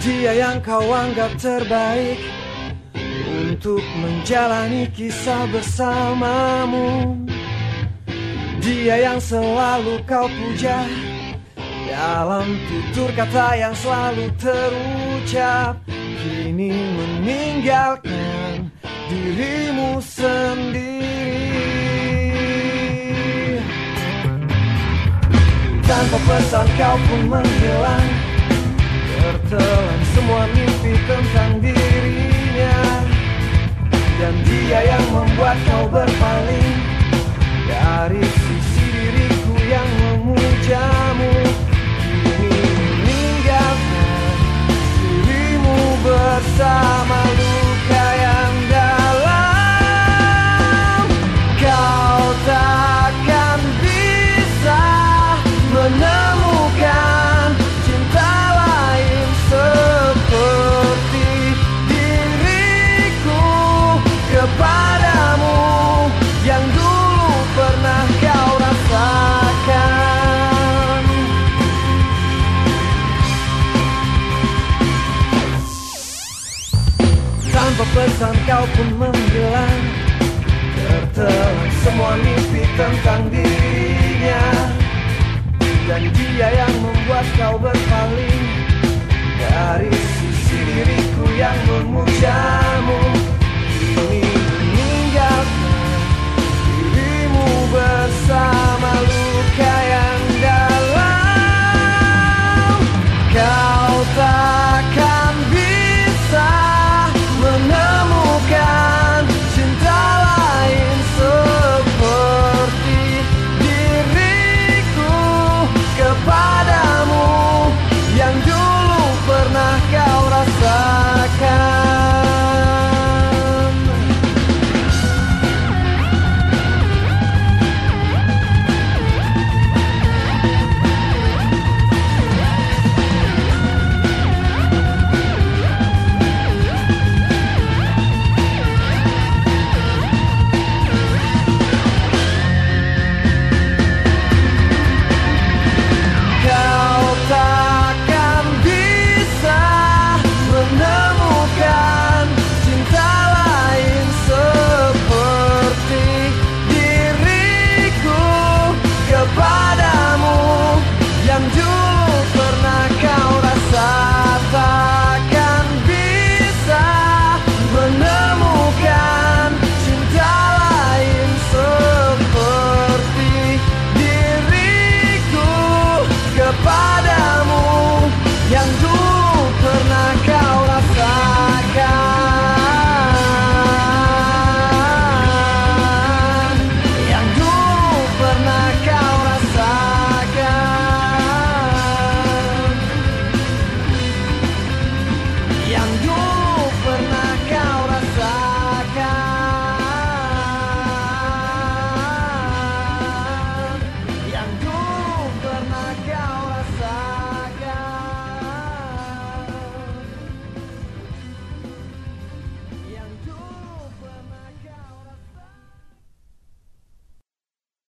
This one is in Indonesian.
Dia yang kau anggap terbaik Untuk menjalani kisah bersamamu. Dia yang selalu kau puja Dalam tutur kata yang selalu terucap. Kini meninggalkan dirimu sendiri. Tanpa pesan kau pun menghilang Tertelan semua mimpi tentang dirinya. Dan dia yang membuat kau berpaling pesan kau pun menghilang. Tertelan semua mimpi tentang dirinya. Dan dia yang membuat kau berpaling Dari